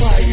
fire.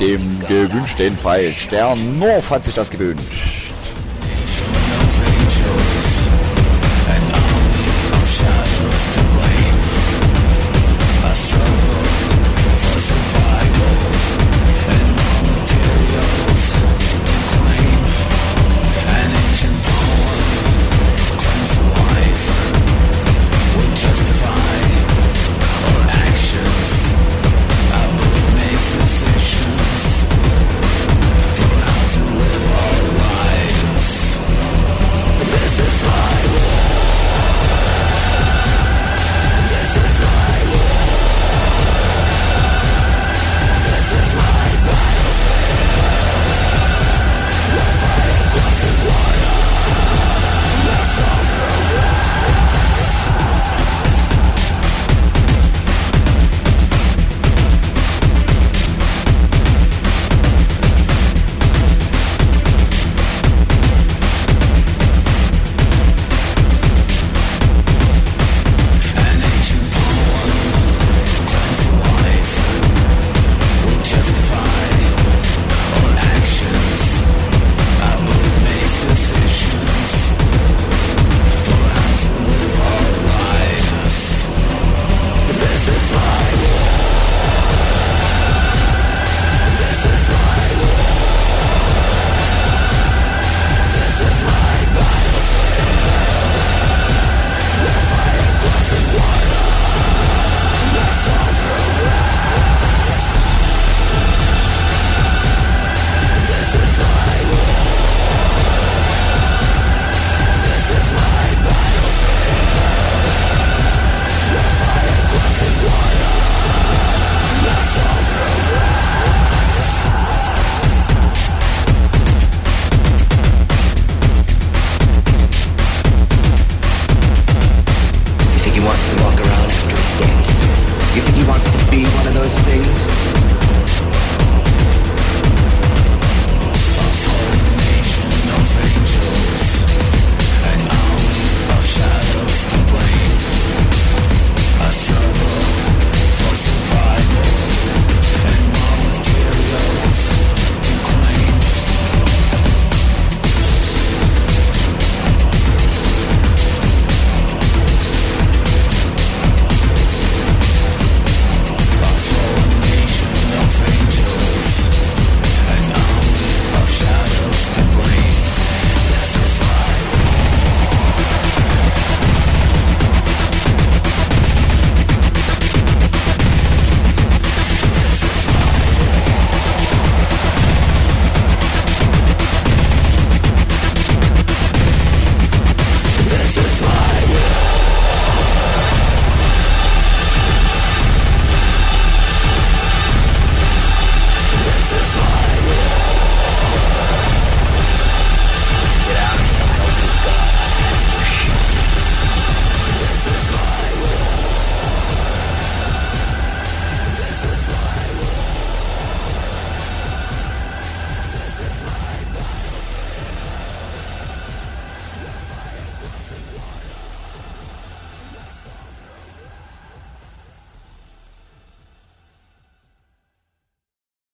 dem gewünschten Stern North hat sich das gewöhnt.